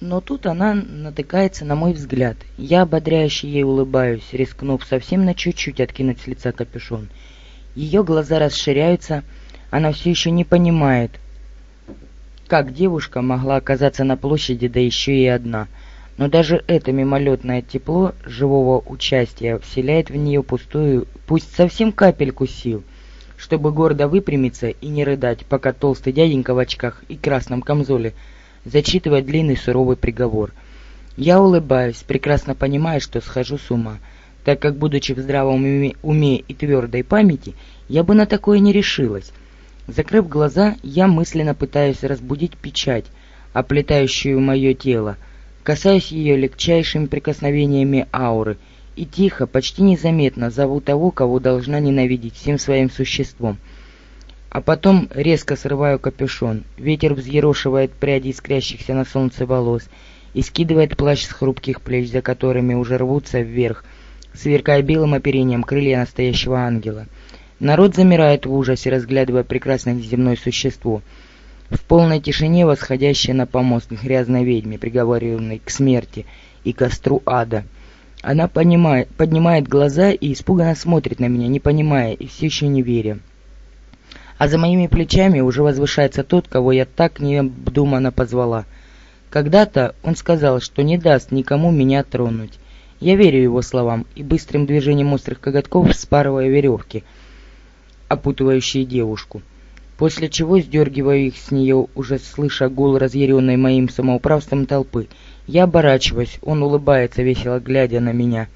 Но тут она натыкается на мой взгляд. Я ободряюще ей улыбаюсь, рискнув совсем на чуть-чуть откинуть с лица капюшон. Ее глаза расширяются, она все еще не понимает, как девушка могла оказаться на площади, да еще и одна. Но даже это мимолетное тепло живого участия вселяет в нее пустую, пусть совсем капельку сил, чтобы гордо выпрямиться и не рыдать, пока толстый дяденька в очках и красном камзоле зачитывает длинный суровый приговор. Я улыбаюсь, прекрасно понимая, что схожу с ума, так как, будучи в здравом уме и твердой памяти, я бы на такое не решилась. Закрыв глаза, я мысленно пытаюсь разбудить печать, оплетающую мое тело, касаясь ее легчайшими прикосновениями ауры, и тихо, почти незаметно зову того, кого должна ненавидеть всем своим существом. А потом резко срываю капюшон, ветер взъерошивает пряди искрящихся на солнце волос и скидывает плащ с хрупких плеч, за которыми уже рвутся вверх, сверкая белым оперением крылья настоящего ангела. Народ замирает в ужасе, разглядывая прекрасное неземное существо. В полной тишине восходящее на помост грязной ведьме, приговоренной к смерти и костру ада. Она понимает, поднимает глаза и испуганно смотрит на меня, не понимая и все еще не веря. А за моими плечами уже возвышается тот, кого я так необдуманно позвала. Когда-то он сказал, что не даст никому меня тронуть. Я верю его словам и быстрым движением острых коготков спарываю веревки — опутывающие девушку. После чего сдергиваю их с нее, уже слыша гул разъяренной моим самоуправством толпы. Я оборачиваюсь, он улыбается, весело глядя на меня.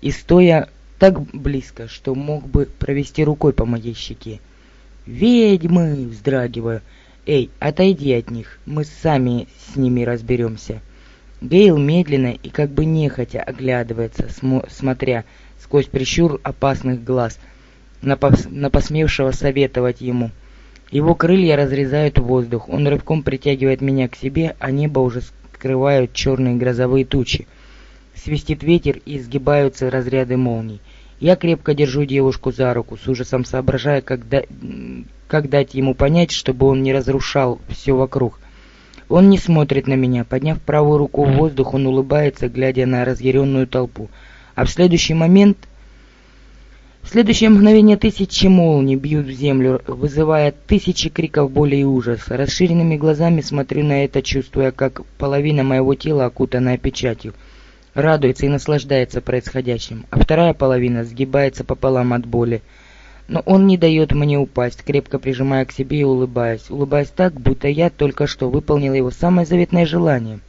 И стоя так близко, что мог бы провести рукой по моей щеке. «Ведьмы!» — вздрагиваю. «Эй, отойди от них, мы сами с ними разберемся». Гейл медленно и как бы нехотя оглядывается, смотря сквозь прищур опасных глаз — на, пос на посмевшего советовать ему. Его крылья разрезают воздух, он рывком притягивает меня к себе, а небо уже скрывают черные грозовые тучи. Свистит ветер и изгибаются разряды молний. Я крепко держу девушку за руку, с ужасом соображая, как, да... как дать ему понять, чтобы он не разрушал все вокруг. Он не смотрит на меня. Подняв правую руку в воздух, он улыбается, глядя на разъяренную толпу. А в следующий момент в следующее мгновение тысячи молний бьют в землю, вызывая тысячи криков боли и ужаса. Расширенными глазами смотрю на это, чувствуя, как половина моего тела, окутанная печатью, радуется и наслаждается происходящим, а вторая половина сгибается пополам от боли. Но он не дает мне упасть, крепко прижимая к себе и улыбаясь, улыбаясь так, будто я только что выполнила его самое заветное желание.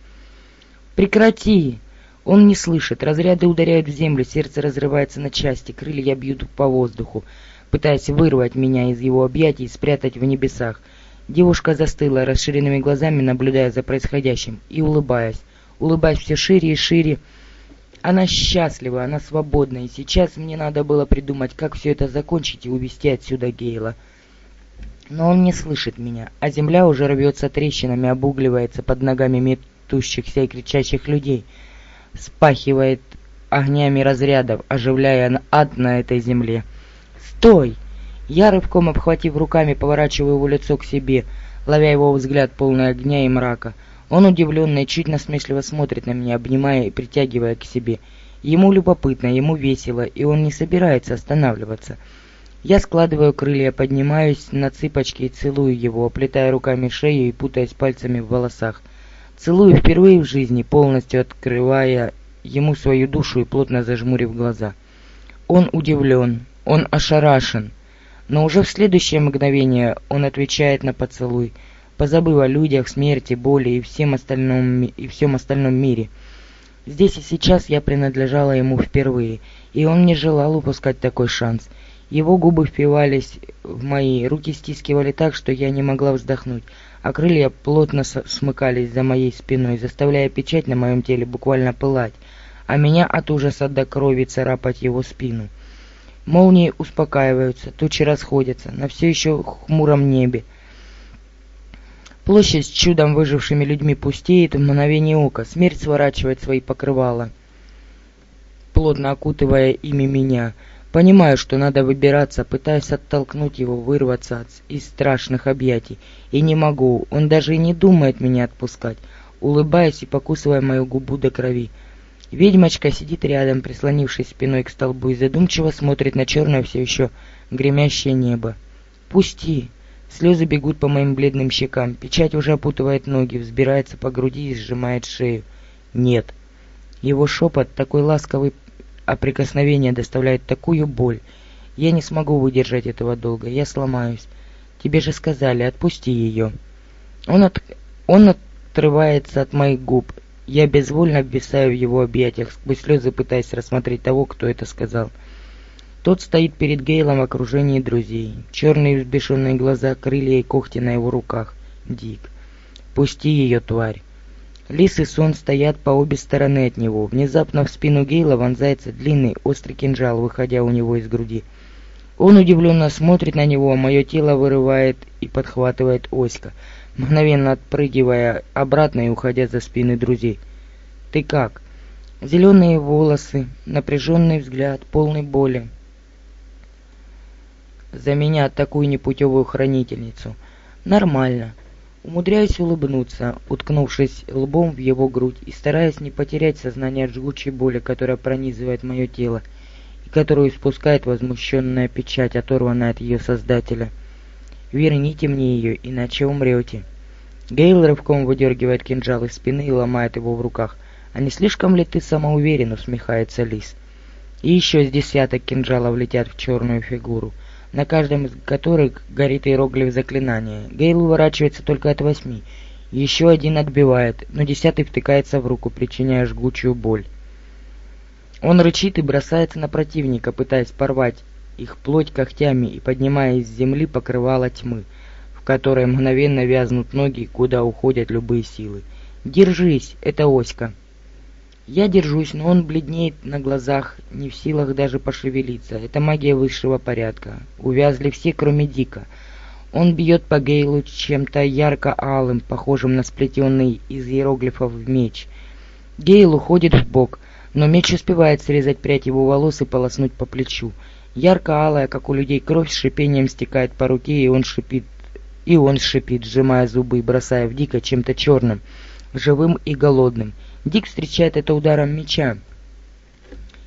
«Прекрати!» Он не слышит, разряды ударяют в землю, сердце разрывается на части, крылья бьют по воздуху, пытаясь вырвать меня из его объятий и спрятать в небесах. Девушка застыла, расширенными глазами наблюдая за происходящим и улыбаясь, улыбаясь все шире и шире. Она счастлива, она свободна, и сейчас мне надо было придумать, как все это закончить и увести отсюда Гейла. Но он не слышит меня, а земля уже рвется трещинами, обугливается под ногами метущихся и кричащих людей — спахивает огнями разрядов, оживляя ад на этой земле. «Стой!» Я, рывком обхватив руками, поворачиваю его лицо к себе, ловя его взгляд полный огня и мрака. Он удивленно и чуть насмешливо смотрит на меня, обнимая и притягивая к себе. Ему любопытно, ему весело, и он не собирается останавливаться. Я складываю крылья, поднимаюсь на цыпочки и целую его, оплетая руками шею и путаясь пальцами в волосах. Целую впервые в жизни, полностью открывая ему свою душу и плотно зажмурив глаза. Он удивлен, он ошарашен, но уже в следующее мгновение он отвечает на поцелуй, позабыв о людях, смерти, боли и всем остальном, и всем остальном мире. Здесь и сейчас я принадлежала ему впервые, и он не желал упускать такой шанс. Его губы впивались в мои, руки стискивали так, что я не могла вздохнуть, а крылья плотно смыкались за моей спиной, заставляя печать на моем теле буквально пылать, а меня от ужаса до крови царапать его спину. Молнии успокаиваются, тучи расходятся на все еще хмуром небе. Площадь с чудом выжившими людьми пустеет в мгновение ока, смерть сворачивает свои покрывала, плотно окутывая ими меня — Понимаю, что надо выбираться, пытаюсь оттолкнуть его, вырваться из страшных объятий. И не могу, он даже и не думает меня отпускать. улыбаясь и покусывая мою губу до крови. Ведьмочка сидит рядом, прислонившись спиной к столбу, и задумчиво смотрит на черное все еще гремящее небо. «Пусти!» Слезы бегут по моим бледным щекам. Печать уже опутывает ноги, взбирается по груди и сжимает шею. «Нет!» Его шепот, такой ласковый, а прикосновение доставляет такую боль. Я не смогу выдержать этого долго, я сломаюсь. Тебе же сказали, отпусти ее. Он, от... он отрывается от моих губ. Я безвольно обвисаю в его объятиях, сквозь слезы пытаясь рассмотреть того, кто это сказал. Тот стоит перед Гейлом в окружении друзей. Черные взбешенные глаза, крылья и когти на его руках. Дик. Пусти ее, тварь. Лис и Сон стоят по обе стороны от него. Внезапно в спину Гейла вонзается длинный острый кинжал, выходя у него из груди. Он удивленно смотрит на него, а мое тело вырывает и подхватывает Оська мгновенно отпрыгивая обратно и уходя за спины друзей. «Ты как?» Зеленые волосы, напряженный взгляд, полный боли. За меня такую непутевую хранительницу. Нормально. Умудряюсь улыбнуться, уткнувшись лбом в его грудь и стараясь не потерять сознание от жгучей боли, которая пронизывает мое тело и которую испускает возмущенная печать, оторванная от ее создателя. Верните мне ее, иначе умрете. Гейл рывком выдергивает кинжал из спины и ломает его в руках. «А не слишком ли ты самоуверен?» — усмехается Лис. И еще с десяток кинжалов летят в черную фигуру, на каждом из которых горит иероглиф заклинания. Гейл уворачивается только от восьми. Еще один отбивает, но десятый втыкается в руку, причиняя жгучую боль. Он рычит и бросается на противника, пытаясь порвать их плоть когтями и поднимая из земли покрывало тьмы, в которой мгновенно вязнут ноги, куда уходят любые силы. «Держись, это Оська!» Я держусь, но он бледнеет на глазах, не в силах даже пошевелиться. Это магия высшего порядка. Увязли все, кроме Дика. Он бьет по Гейлу чем-то ярко-алым, похожим на сплетенный из иероглифов меч. Гейл уходит в бок, но меч успевает срезать прядь его волос и полоснуть по плечу. Ярко-алая, как у людей, кровь с шипением стекает по руке, и он шипит, и он шипит, сжимая зубы и бросая в Дика чем-то черным, живым и голодным. Дик встречает это ударом меча,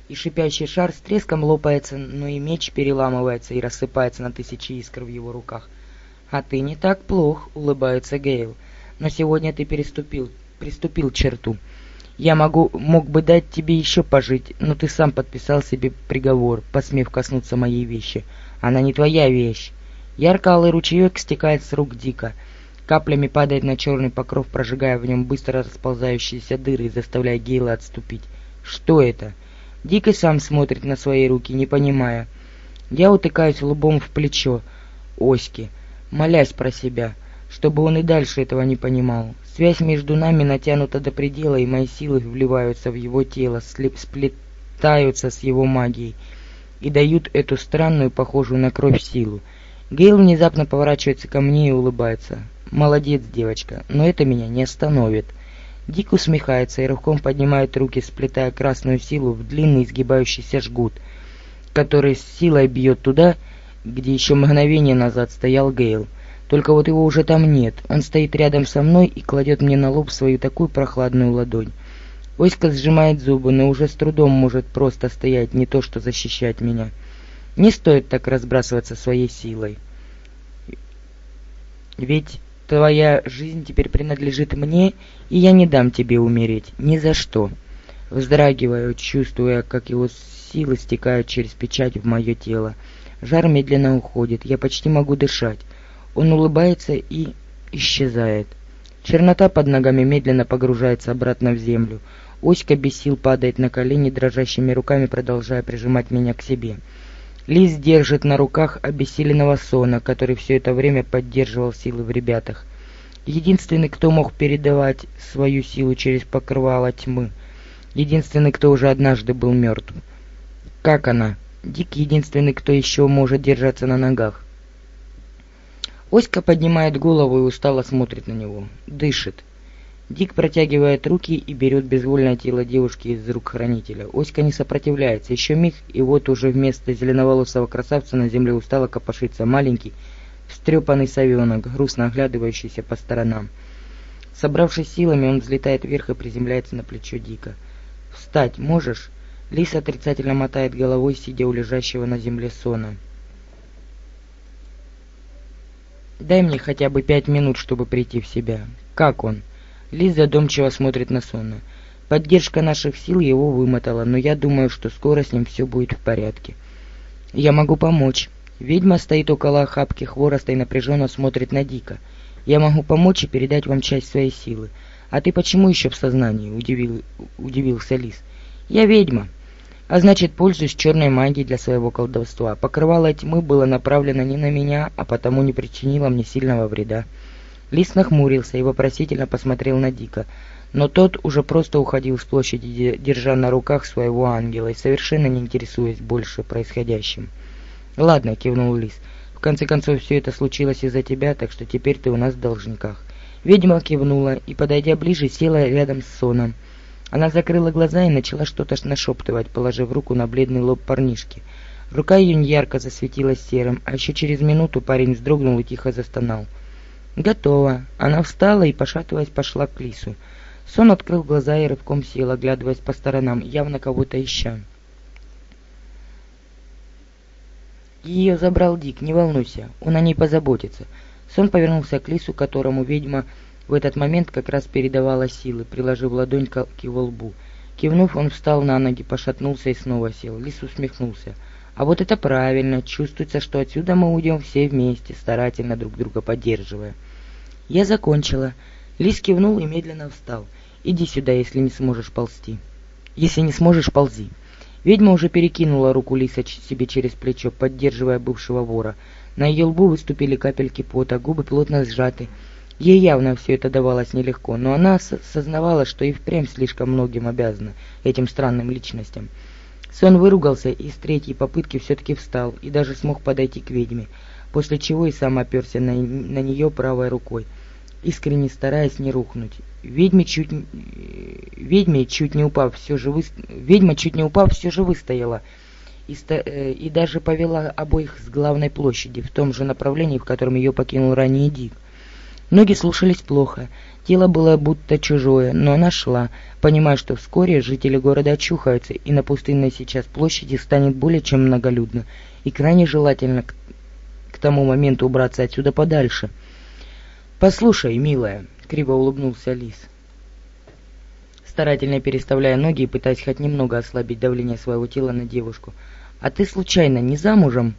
и шипящий шар с треском лопается, но и меч переламывается и рассыпается на тысячи искр в его руках. «А ты не так плох», — улыбается Гейл. «Но сегодня ты переступил, приступил черту. Я могу, мог бы дать тебе еще пожить, но ты сам подписал себе приговор, посмев коснуться моей вещи. Она не твоя вещь. Ярко-алый ручеек стекает с рук Дика. Каплями падает на черный покров, прожигая в нем быстро расползающиеся дыры и заставляя Гейла отступить. Что это? Дик и сам смотрит на свои руки, не понимая. Я утыкаюсь лбом в плечо Оськи, молясь про себя, чтобы он и дальше этого не понимал. Связь между нами натянута до предела, и мои силы вливаются в его тело, сплетаются с его магией и дают эту странную, похожую на кровь силу. Гейл внезапно поворачивается ко мне и улыбается. «Молодец, девочка, но это меня не остановит». Дик усмехается и рывком поднимает руки, сплетая красную силу в длинный изгибающийся жгут, который с силой бьет туда, где еще мгновение назад стоял Гейл. Только вот его уже там нет. Он стоит рядом со мной и кладет мне на лоб свою такую прохладную ладонь. Оська сжимает зубы, но уже с трудом может просто стоять, не то что защищать меня. Не стоит так разбрасываться своей силой. Ведь твоя жизнь теперь принадлежит мне, и я не дам тебе умереть. Ни за что. Вздрагиваю, чувствуя, как его силы стекают через печать в мое тело. Жар медленно уходит, я почти могу дышать. Он улыбается и исчезает. Чернота под ногами медленно погружается обратно в землю. Оська без сил падает на колени, дрожащими руками продолжая прижимать меня к себе. Лиз держит на руках обессиленного сона, который все это время поддерживал силы в ребятах. Единственный, кто мог передавать свою силу через покрывало тьмы. Единственный, кто уже однажды был мертв. Как она? Дик единственный, кто еще может держаться на ногах. Оська поднимает голову и устало смотрит на него. Дышит. Дик протягивает руки и берет безвольное тело девушки из рук хранителя. Оська не сопротивляется. Еще миг, и вот уже вместо зеленоволосого красавца на земле устало копошится маленький, встрепанный совенок, грустно оглядывающийся по сторонам. Собравшись силами, он взлетает вверх и приземляется на плечо Дика. «Встать можешь?» Лис отрицательно мотает головой, сидя у лежащего на земле сона. «Дай мне хотя бы пять минут, чтобы прийти в себя. Как он?» Лис задумчиво смотрит на Сона. Поддержка наших сил его вымотала, но я думаю, что скоро с ним все будет в порядке. Я могу помочь. Ведьма стоит около охапки хвороста и напряженно смотрит на Дика. Я могу помочь и передать вам часть своей силы. А ты почему еще в сознании? Удивил, удивился Лис. Я ведьма. А значит, пользуюсь черной магией для своего колдовства. Покрывало тьмы было направлено не на меня, а потому не причинило мне сильного вреда. Лис нахмурился и вопросительно посмотрел на Дика. Но тот уже просто уходил с площади, держа на руках своего ангела и совершенно не интересуясь больше происходящим. «Ладно», — кивнул Лис. «В конце концов, все это случилось из-за тебя, так что теперь ты у нас в должниках». Ведьма кивнула и, подойдя ближе, села рядом с Соном. Она закрыла глаза и начала что-то нашептывать, положив руку на бледный лоб парнишки. Рука ее ярко засветилась серым, а еще через минуту парень вздрогнул и тихо застонал. «Готово». Она встала и, пошатываясь, пошла к Лису. Сон открыл глаза и рывком сел, оглядываясь по сторонам, явно кого-то ища. Ее забрал Дик, не волнуйся, он о ней позаботится. Сон повернулся к Лису, которому ведьма в этот момент как раз передавала силы, приложив ладонь к его лбу. Кивнув, он встал на ноги, пошатнулся и снова сел. Лис усмехнулся. «А вот это правильно. Чувствуется, что отсюда мы уйдем все вместе, старательно друг друга поддерживая». «Я закончила». Лис кивнул и медленно встал. Иди сюда, если не сможешь ползти. Если не сможешь, ползи. Ведьма уже перекинула руку Лиса себе через плечо, поддерживая бывшего вора. На ее лбу выступили капельки пота, губы плотно сжаты. Ей явно все это давалось нелегко, но она сознавала, что и впрямь слишком многим обязана этим странным личностям. Сон выругался и с третьей попытки все-таки встал и даже смог подойти к ведьме, после чего и сам оперся на, на нее правой рукой, искренне стараясь не рухнуть. Ведьме чуть, ведьме чуть не упав, все же вы... ведьма чуть не упав, все же выстояла и, ста... Э, и даже повела обоих с главной площади в том же направлении, в котором ее покинул ранее Дик. Ноги слушались плохо, тело было будто чужое, но она шла, понимая, что вскоре жители города очухаются, и на пустынной сейчас площади станет более чем многолюдно, и крайне желательно к, к тому моменту убраться отсюда подальше. «Послушай, милая», криво улыбнулся лис старательно переставляя ноги и пытаясь хоть немного ослабить давление своего тела на девушку. А ты случайно не замужем?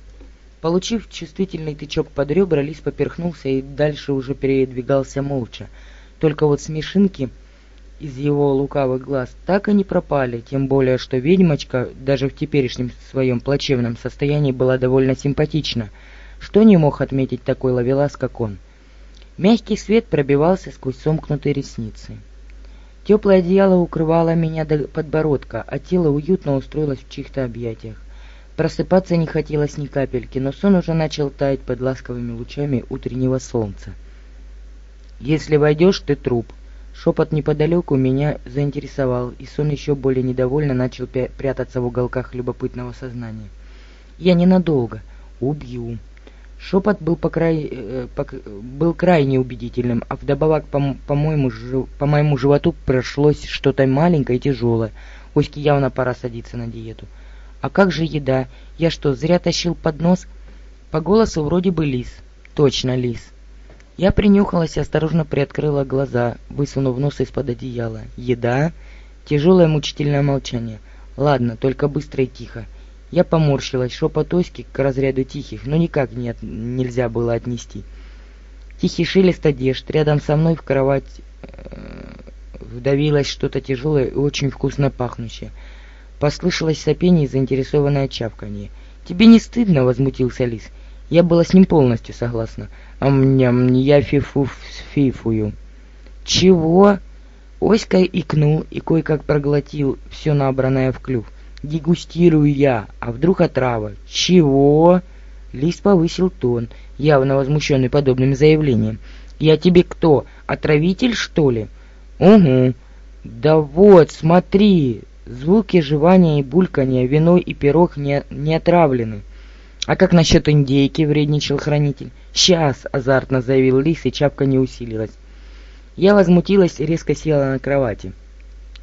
Получив чувствительный тычок под ребра лис поперхнулся и дальше уже передвигался молча только вот смешинки из его лукавых глаз так и не пропали, тем более, что ведьмочка даже в теперешнем своем плачевном состоянии была довольно симпатична. Что не мог отметить такой ловелас, как он? Мягкий свет пробивался сквозь сомкнутые ресницы. Теплое одеяло укрывало меня до подбородка, а тело уютно устроилось в чьих-то объятиях. Просыпаться не хотелось ни капельки, но сон уже начал таять под ласковыми лучами утреннего солнца. «Если войдешь, ты труп». Шепот неподалеку меня заинтересовал, и сон еще более недовольно начал прятаться в уголках любопытного сознания. «Я ненадолго. Убью». Шепот был, по край... Э, по... был крайне убедительным, а вдобавок по, по, моему, по моему животу прошлось что-то маленькое и тяжелое. Оське явно пора садиться на диету. А как же еда? Я что, зря тащил поднос? По голосу вроде бы лис. Точно лис. Я принюхалась и осторожно приоткрыла глаза, высунув нос из-под одеяла. Еда? Тяжелое мучительное молчание. Ладно, только быстро и тихо. Я поморщилась, шепот Оськи к разряду тихих, но никак не от... нельзя было отнести. Тихий шелест одежд, рядом со мной в кровать э, вдавилось что-то тяжелое и очень вкусно пахнущее. Послышалось сопение и заинтересованное чавканье. «Тебе не стыдно?» — возмутился Лис. Я была с ним полностью согласна. Ам-ням, я фифу фифую. «Чего?» Оська икнул и кое-как проглотил все набранное в клюв дегустирую я, а вдруг отрава? Чего? Лист повысил тон, явно возмущенный подобным заявлением. Я тебе кто, отравитель, что ли? Угу. Да вот, смотри, звуки жевания и булькания, вино и пирог не, не отравлены. А как насчет индейки, вредничал хранитель? Сейчас, азартно заявил лис, и чапка не усилилась. Я возмутилась и резко села на кровати.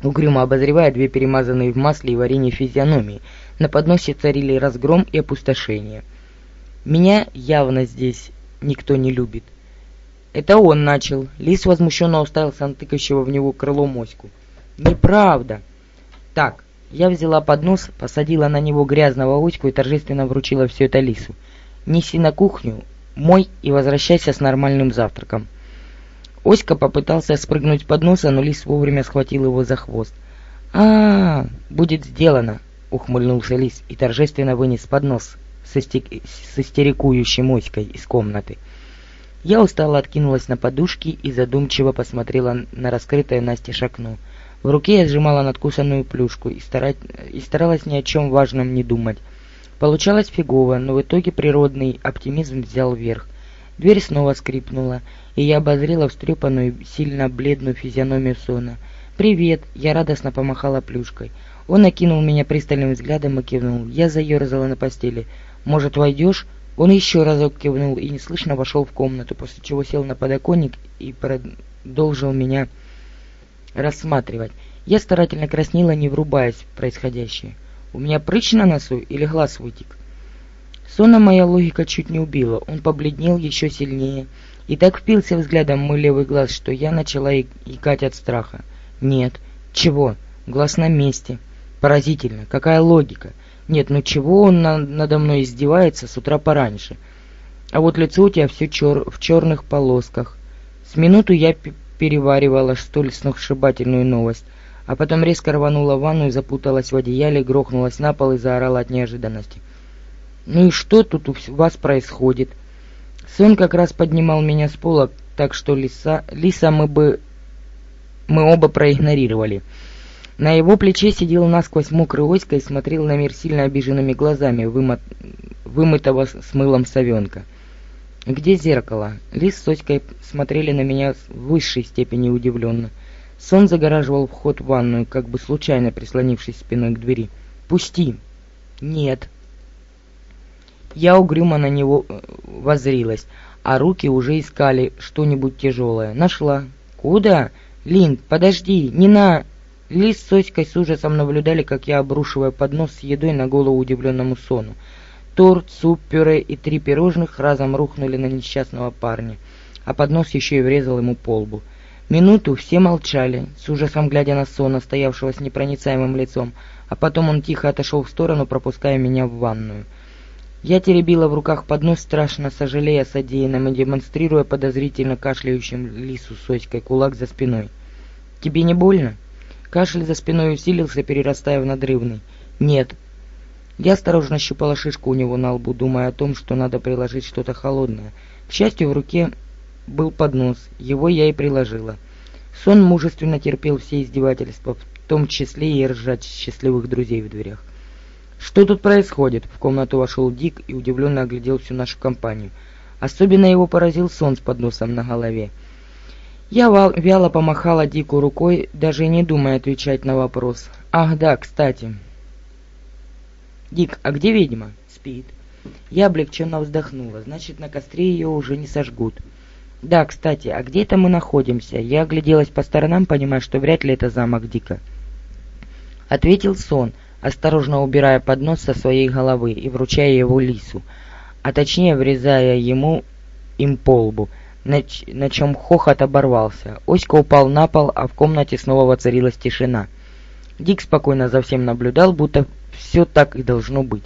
Угрюмо обозревая две перемазанные в масле и варенье физиономии, на подносе царили разгром и опустошение. Меня явно здесь никто не любит. Это он начал. Лис возмущенно уставился на тыкающего в него крыло моську. Неправда. Так, я взяла поднос, посадила на него грязного Оську и торжественно вручила все это Лису. Неси на кухню, мой и возвращайся с нормальным завтраком. Оська попытался спрыгнуть с подноса, но Лис вовремя схватил его за хвост. а, -а, -а будет сделано!» — ухмыльнулся Лис и торжественно вынес поднос с, истек... с истерикующей Оськой из комнаты. Я устало откинулась на подушки и задумчиво посмотрела на раскрытое настежь окно. В руке я сжимала надкусанную плюшку и, старать... и старалась ни о чем важном не думать. Получалось фигово, но в итоге природный оптимизм взял верх. Дверь снова скрипнула, и я обозрела встрепанную, сильно бледную физиономию Сона. «Привет!» — я радостно помахала плюшкой. Он окинул меня пристальным взглядом и кивнул. Я заерзала на постели. «Может, войдешь?» Он еще разок кивнул и неслышно вошел в комнату, после чего сел на подоконник и продолжил меня рассматривать. Я старательно краснела, не врубаясь в происходящее. У меня прыщ на носу или глаз вытек? Сонна моя логика чуть не убила. Он побледнел еще сильнее и так впился взглядом мой левый глаз, что я начала икать от страха. Нет. Чего? Глаз на месте. Поразительно. Какая логика? Нет, ну чего он на надо мной издевается с утра пораньше? А вот лицо у тебя все чер в черных полосках. С минуту я переваривала столь сногсшибательную новость, а потом резко рванула в и запуталась в одеяле, грохнулась на пол и заорала от неожиданности. «Ну и что тут у вас происходит?» Сын как раз поднимал меня с пола, так что лиса, лиса мы бы... мы оба проигнорировали. На его плече сидел насквозь мокрый Оська и смотрел на мир сильно обиженными глазами вымот... вымытого с мылом совенка. «Где зеркало?» Лис с Оськой смотрели на меня в высшей степени удивленно. Сон загораживал вход в ванную, как бы случайно прислонившись спиной к двери. «Пусти!» «Нет!» Я угрюмо на него э, возрилась, а руки уже искали что-нибудь тяжелое. Нашла. «Куда?» «Лин, подожди, не на...» Лис с Оськой с ужасом наблюдали, как я обрушиваю поднос с едой на голову удивленному сону. Торт, суп, пюре и три пирожных разом рухнули на несчастного парня, а поднос еще и врезал ему по лбу. Минуту все молчали, с ужасом глядя на сона, стоявшего с непроницаемым лицом, а потом он тихо отошел в сторону, пропуская меня в ванную. Я теребила в руках поднос, страшно сожалея содеянным и демонстрируя подозрительно кашляющим лису с Оськой кулак за спиной. «Тебе не больно?» Кашель за спиной усилился, перерастая в надрывный. «Нет». Я осторожно щупала шишку у него на лбу, думая о том, что надо приложить что-то холодное. К счастью, в руке был поднос, его я и приложила. Сон мужественно терпел все издевательства, в том числе и ржать счастливых друзей в дверях. «Что тут происходит?» В комнату вошел Дик и удивленно оглядел всю нашу компанию. Особенно его поразил сон с подносом на голове. Я вяло помахала Дику рукой, даже не думая отвечать на вопрос. «Ах да, кстати». «Дик, а где ведьма?» «Спит». Я облегченно вздохнула. «Значит, на костре ее уже не сожгут». «Да, кстати, а где это мы находимся?» Я огляделась по сторонам, понимая, что вряд ли это замок Дика. Ответил сон, осторожно убирая поднос со своей головы и вручая его лису, а точнее врезая ему им по лбу – на, на чем хохот оборвался. Оська упал на пол, а в комнате снова воцарилась тишина. Дик спокойно за всем наблюдал, будто все так и должно быть.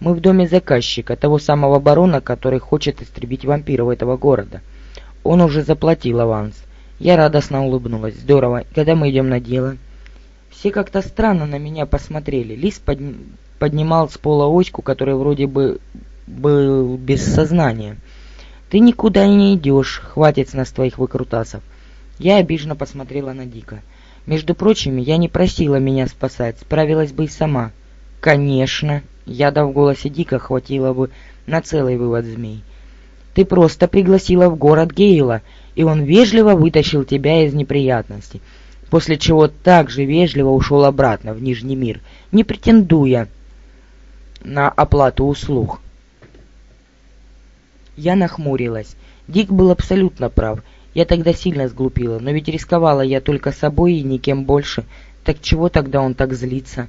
Мы в доме заказчика, того самого барона, который хочет истребить вампиров этого города. Он уже заплатил аванс. Я радостно улыбнулась. Здорово. Когда мы идем на дело? Все как-то странно на меня посмотрели. Лис под... поднимал с пола оську, который вроде бы был без сознания. «Ты никуда не идешь, хватит с нас твоих выкрутасов». Я обиженно посмотрела на Дика. «Между прочим, я не просила меня спасать, справилась бы и сама». «Конечно!» Яда в голосе Дика хватило бы на целый вывод змей. «Ты просто пригласила в город Гейла, и он вежливо вытащил тебя из неприятностей, после чего также вежливо ушел обратно в Нижний мир, не претендуя на оплату услуг. Я нахмурилась. Дик был абсолютно прав. Я тогда сильно сглупила, но ведь рисковала я только собой и никем больше. Так чего тогда он так злится?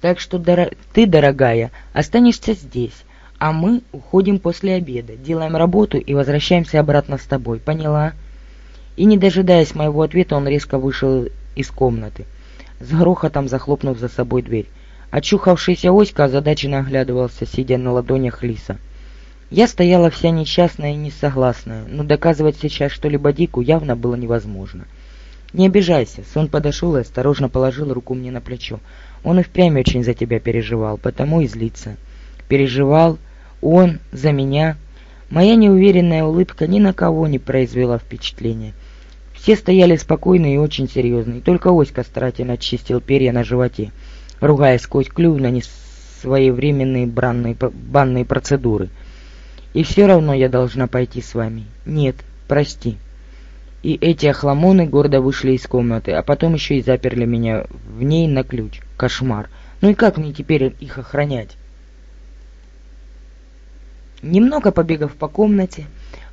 Так что дор... ты, дорогая, останешься здесь, а мы уходим после обеда, делаем работу и возвращаемся обратно с тобой. Поняла?» И, не дожидаясь моего ответа, он резко вышел из комнаты, с грохотом захлопнув за собой дверь. Очухавшийся Оська озадаченно оглядывался, сидя на ладонях Лиса. Я стояла вся несчастная и несогласная, но доказывать сейчас что-либо Дику явно было невозможно. «Не обижайся», — сон подошел и осторожно положил руку мне на плечо. «Он и впрямь очень за тебя переживал, потому и злится». «Переживал? Он? За меня?» Моя неуверенная улыбка ни на кого не произвела впечатления. Все стояли спокойные и очень серьезные, только Оська старательно очистил перья на животе, ругая сквозь клюв на несвоевременные бранные, банные процедуры. «И все равно я должна пойти с вами». «Нет, прости». И эти охламоны гордо вышли из комнаты, а потом еще и заперли меня в ней на ключ. Кошмар. Ну и как мне теперь их охранять? Немного побегав по комнате,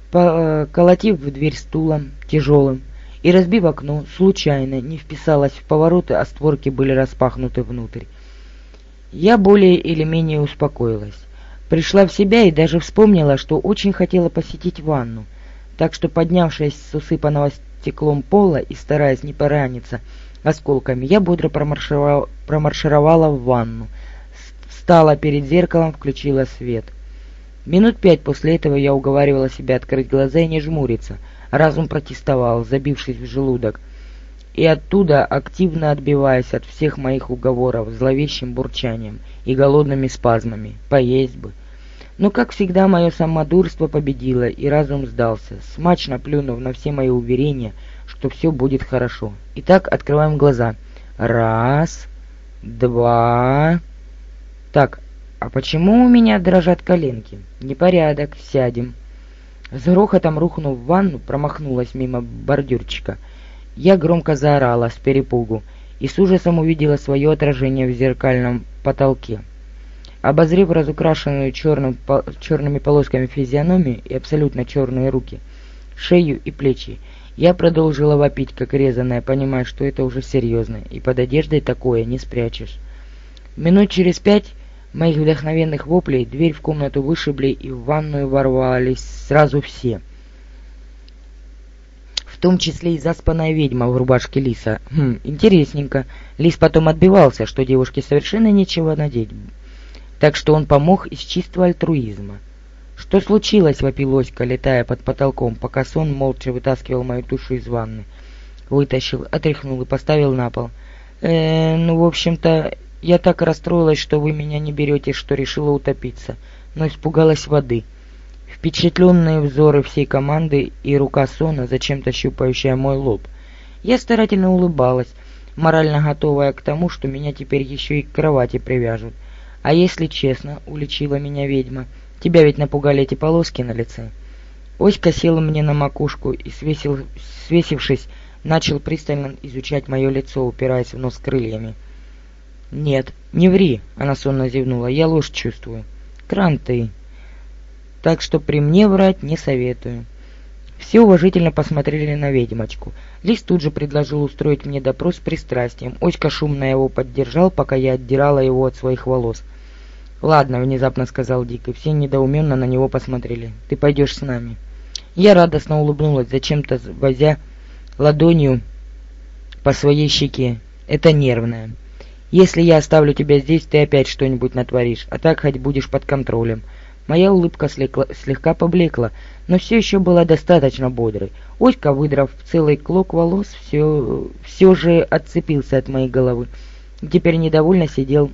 поколотив в дверь стулом тяжелым, и, разбив окно, случайно не вписалась в повороты, а створки были распахнуты внутрь. Я более или менее успокоилась. Пришла в себя и даже вспомнила, что очень хотела посетить ванну, так что, поднявшись с усыпанного стеклом пола и стараясь не пораниться осколками, я бодро промаршировала, промаршировала в ванну, встала перед зеркалом, включила свет. Минут пять после этого я уговаривала себя открыть глаза и не жмуриться — Разум протестовал, забившись в желудок, и оттуда, активно отбиваясь от всех моих уговоров, зловещим бурчанием и голодными спазмами. Поесть бы. Но, как всегда, мое самодурство победило, и разум сдался, смачно плюнув на все мои уверения, что все будет хорошо. Итак, открываем глаза. Раз, два... Так, а почему у меня дрожат коленки? Непорядок, сядем. С грохотом рухнув в ванну, промахнулась мимо бордюрчика. Я громко заорала с перепугу и с ужасом увидела свое отражение в зеркальном потолке. Обозрев разукрашенную черным, по, черными полосками физиономию и абсолютно черные руки, шею и плечи, я продолжила вопить, как резаная, понимая, что это уже серьезно, и под одеждой такое не спрячешь. Минут через пять моих вдохновенных воплей дверь в комнату вышибли и в ванную ворвались сразу все. В том числе и заспанная ведьма в рубашке Лиса. Хм, интересненько. Лис потом отбивался, что девушке совершенно нечего надеть. Так что он помог из чистого альтруизма. «Что случилось?» — вопил Оська, летая под потолком, пока сон молча вытаскивал мою тушу из ванны. Вытащил, отряхнул и поставил на пол. «Э, ну, в общем-то, я так расстроилась, что вы меня не берете, что решила утопиться, но испугалась воды. Впечатленные взоры всей команды и рука Сона, зачем-то щупающая мой лоб. Я старательно улыбалась, морально готовая к тому, что меня теперь еще и к кровати привяжут. А если честно, уличила меня ведьма, тебя ведь напугали эти полоски на лице. Оська села мне на макушку и, свесил, свесившись, начал пристально изучать мое лицо, упираясь в нос крыльями. «Нет, не ври!» — она сонно зевнула. «Я ложь чувствую». «Кранты!» «Так что при мне врать не советую». Все уважительно посмотрели на ведьмочку. Лис тут же предложил устроить мне допрос с пристрастием. Оська шумно его поддержал, пока я отдирала его от своих волос. «Ладно», — внезапно сказал Дик, и все недоуменно на него посмотрели. «Ты пойдешь с нами». Я радостно улыбнулась, зачем-то возя ладонью по своей щеке. Это нервное. Если я оставлю тебя здесь, ты опять что-нибудь натворишь, а так хоть будешь под контролем». Моя улыбка слегка, поблекла, но все еще была достаточно бодрой. Оська, выдрав целый клок волос, все, все же отцепился от моей головы. Теперь недовольно сидел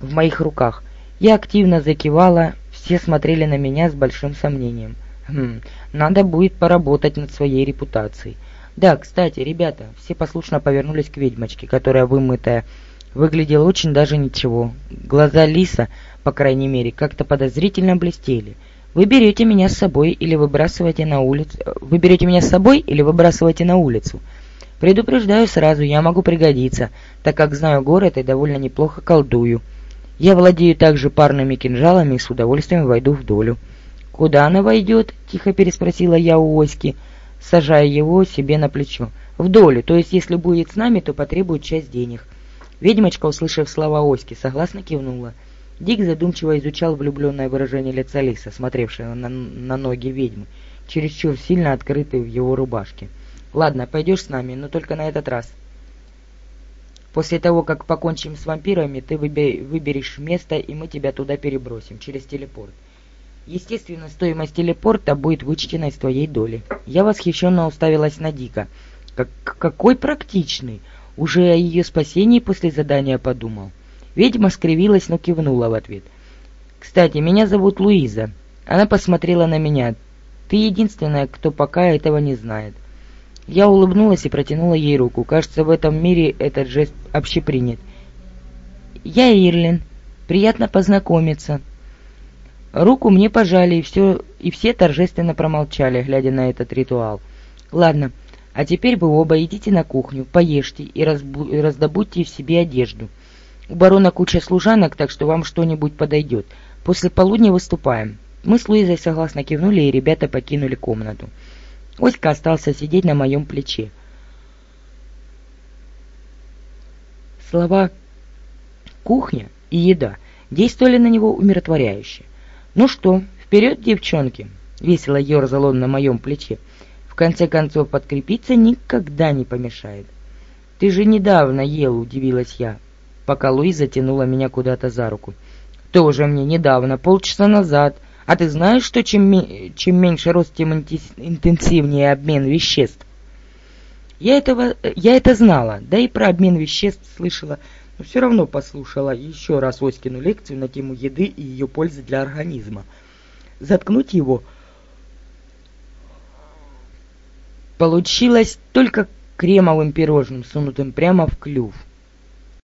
в моих руках. Я активно закивала, все смотрели на меня с большим сомнением. Хм, надо будет поработать над своей репутацией. Да, кстати, ребята, все послушно повернулись к ведьмочке, которая вымытая, выглядела очень даже ничего. Глаза Лиса, по крайней мере, как-то подозрительно блестели. Вы берете меня с собой или выбрасываете на улицу? Вы берете меня с собой или выбрасываете на улицу? Предупреждаю сразу, я могу пригодиться, так как знаю город и довольно неплохо колдую. Я владею также парными кинжалами и с удовольствием войду в долю. «Куда она войдет?» — тихо переспросила я у Оськи, сажая его себе на плечо. «В долю, то есть если будет с нами, то потребует часть денег». Ведьмочка, услышав слова Оськи, согласно кивнула. Дик задумчиво изучал влюбленное выражение лица Лиса, смотревшего на, на ноги ведьмы, чересчур сильно открытые в его рубашке. «Ладно, пойдешь с нами, но только на этот раз». После того, как покончим с вампирами, ты выберешь место, и мы тебя туда перебросим, через телепорт. Естественно, стоимость телепорта будет вычтена из твоей доли. Я восхищенно уставилась на Дика. Как, какой практичный! Уже о ее спасении после задания подумал. Ведьма скривилась, но кивнула в ответ. «Кстати, меня зовут Луиза». Она посмотрела на меня. «Ты единственная, кто пока этого не знает. Я улыбнулась и протянула ей руку. Кажется, в этом мире этот жест общепринят. «Я Ирлин. Приятно познакомиться». Руку мне пожали, и, все, и все торжественно промолчали, глядя на этот ритуал. «Ладно, а теперь вы оба идите на кухню, поешьте и раздобудьте в себе одежду. У барона куча служанок, так что вам что-нибудь подойдет. После полудня выступаем». Мы с Луизой согласно кивнули, и ребята покинули комнату. Оська остался сидеть на моем плече. Слова «кухня» и «еда» действовали на него умиротворяюще. «Ну что, вперед, девчонки!» — весело ерзал он на моем плече. «В конце концов, подкрепиться никогда не помешает». «Ты же недавно ел», — удивилась я, пока Луиза тянула меня куда-то за руку. «Тоже мне недавно, полчаса назад. А ты знаешь, что чем, чем меньше рост, тем интенсивнее обмен веществ? Я, этого, я это знала, да и про обмен веществ слышала, но все равно послушала еще раз Оськину лекцию на тему еды и ее пользы для организма. Заткнуть его получилось только кремовым пирожным, сунутым прямо в клюв.